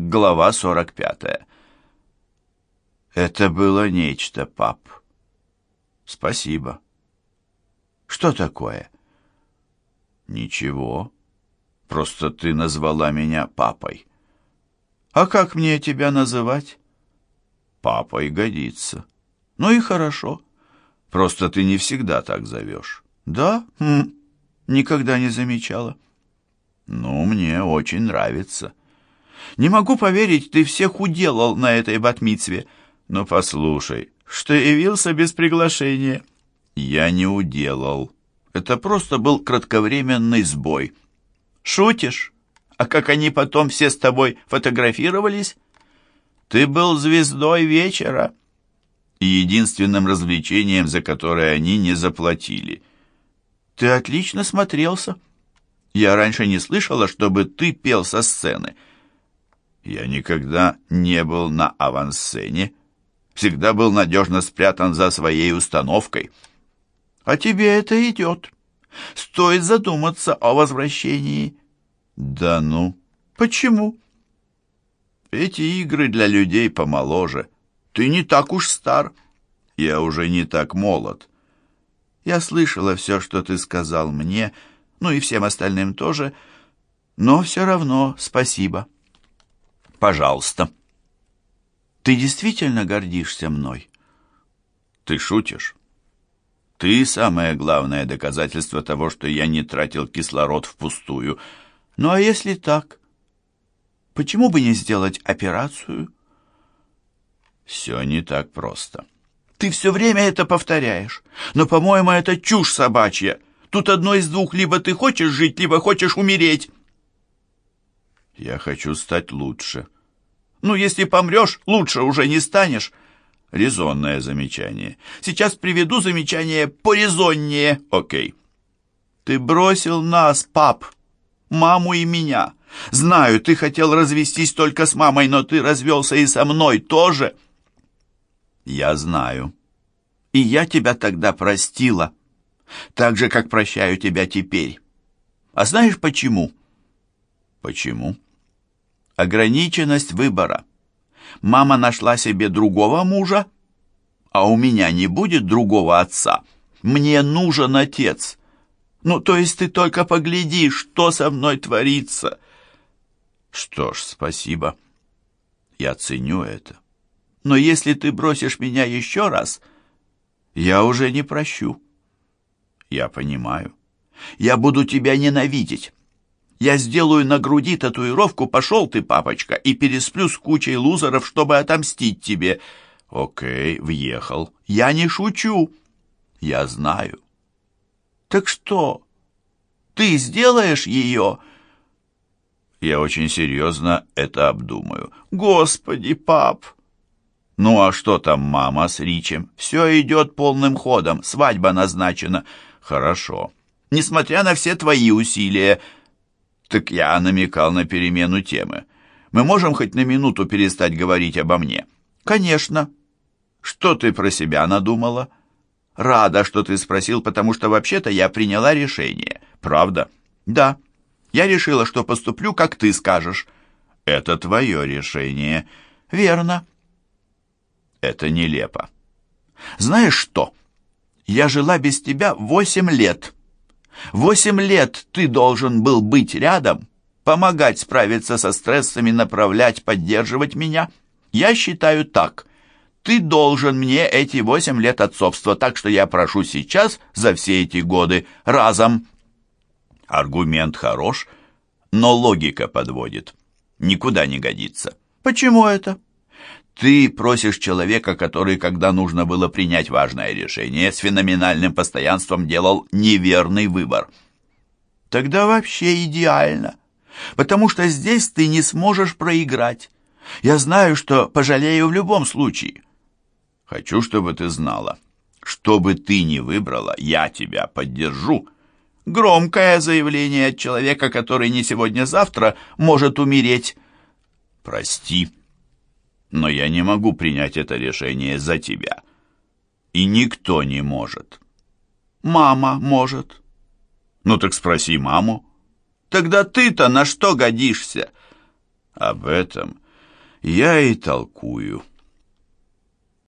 Глава 45. Это было нечто, пап. Спасибо. Что такое? Ничего. Просто ты назвала меня папой. А как мне тебя называть? Папой годится. Ну и хорошо. Просто ты не всегда так зовешь. Да? Хм. Никогда не замечала. Ну, мне очень нравится. Не могу поверить, ты всех уделал на этой батмицве. Но послушай, что явился без приглашения. Я не уделал. Это просто был кратковременный сбой. Шутишь? А как они потом все с тобой фотографировались? Ты был звездой вечера и единственным развлечением, за которое они не заплатили. Ты отлично смотрелся. Я раньше не слышала, чтобы ты пел со сцены. Я никогда не был на авансцене, всегда был надежно спрятан за своей установкой. А тебе это идет. Стоит задуматься о возвращении. Да ну, почему? Эти игры для людей помоложе. Ты не так уж стар. Я уже не так молод. Я слышала все, что ты сказал мне, ну и всем остальным тоже, но все равно спасибо. Пожалуйста. Ты действительно гордишься мной? Ты шутишь? Ты самое главное доказательство того, что я не тратил кислород впустую. Ну а если так? Почему бы не сделать операцию? Все не так просто. Ты все время это повторяешь. Но, по-моему, это чушь собачья. Тут одно из двух. Либо ты хочешь жить, либо хочешь умереть. Я хочу стать лучше. Ну, если помрешь, лучше уже не станешь. Резонное замечание. Сейчас приведу замечание порезоннее. Окей. Ты бросил нас, пап, маму и меня. Знаю, ты хотел развестись только с мамой, но ты развелся и со мной тоже. Я знаю. И я тебя тогда простила. Так же, как прощаю тебя теперь. А знаешь почему? Почему? Ограниченность выбора. Мама нашла себе другого мужа, а у меня не будет другого отца. Мне нужен отец. Ну, то есть ты только погляди, что со мной творится. Что ж, спасибо. Я ценю это. Но если ты бросишь меня еще раз, я уже не прощу. Я понимаю. Я буду тебя ненавидеть. Я сделаю на груди татуировку «Пошел ты, папочка!» и пересплю с кучей лузеров, чтобы отомстить тебе. Окей, въехал. Я не шучу. Я знаю. Так что? Ты сделаешь ее? Я очень серьезно это обдумаю. Господи, пап! Ну а что там мама с Ричем? Все идет полным ходом, свадьба назначена. Хорошо. Несмотря на все твои усилия, так я намекал на перемену темы. Мы можем хоть на минуту перестать говорить обо мне? Конечно. Что ты про себя надумала? Рада, что ты спросил, потому что вообще-то я приняла решение. Правда? Да. Я решила, что поступлю, как ты скажешь. Это твое решение. Верно. Это нелепо. Знаешь что? Я жила без тебя восемь лет. Восемь лет ты должен был быть рядом, помогать справиться со стрессами, направлять, поддерживать меня. Я считаю так. Ты должен мне эти восемь лет отцовства, так что я прошу сейчас за все эти годы разом. Аргумент хорош, но логика подводит. Никуда не годится. Почему это? Ты просишь человека, который, когда нужно было принять важное решение, с феноменальным постоянством делал неверный выбор. Тогда вообще идеально, потому что здесь ты не сможешь проиграть. Я знаю, что пожалею в любом случае. Хочу, чтобы ты знала, что бы ты ни выбрала, я тебя поддержу. Громкое заявление от человека, который не сегодня-завтра может умереть. Прости но я не могу принять это решение за тебя. И никто не может. Мама может. Ну так спроси маму. Тогда ты-то на что годишься? Об этом я и толкую».